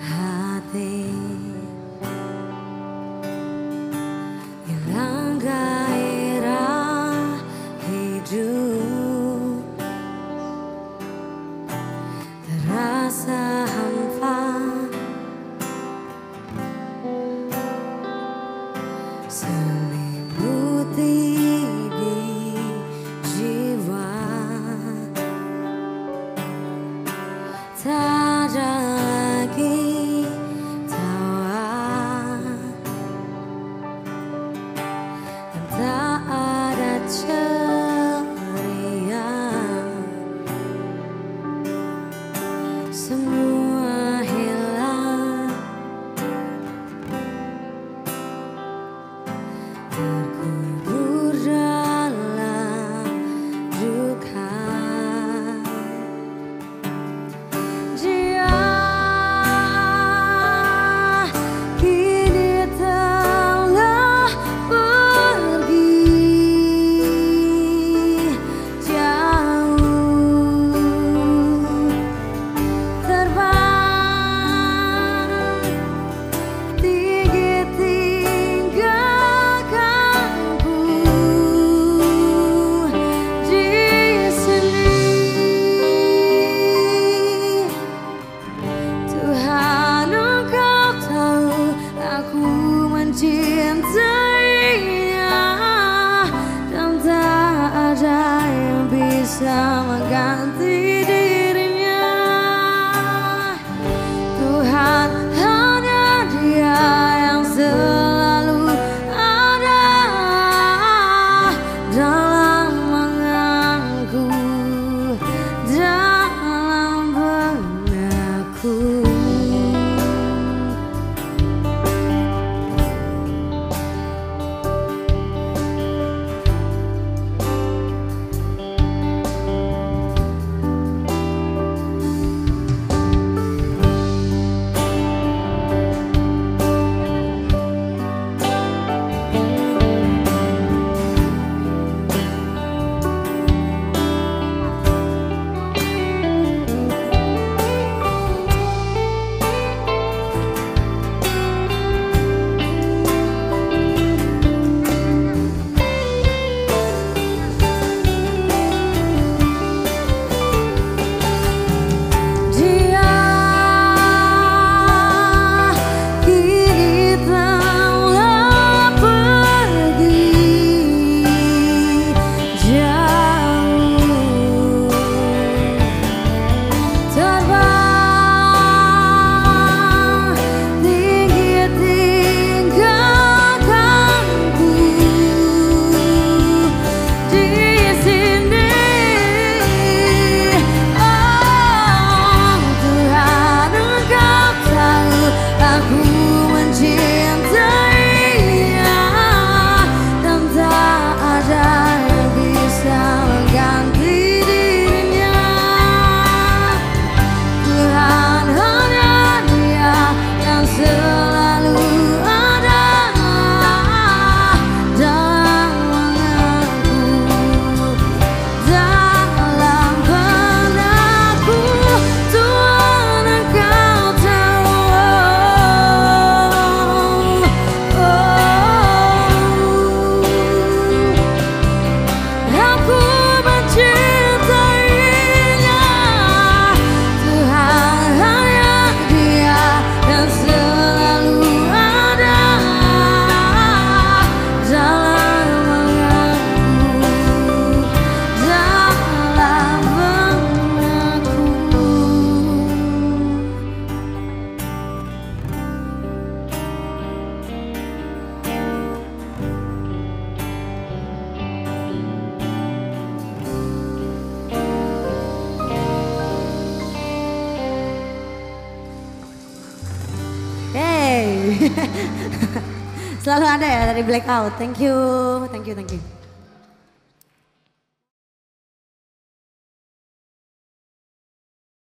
hati. Hilang gairah hidup. Terasa hampa. Selimuti di jiwa. じゃ bersama gantung Selalu ada ya dari Blackout. Thank you, thank you, thank you.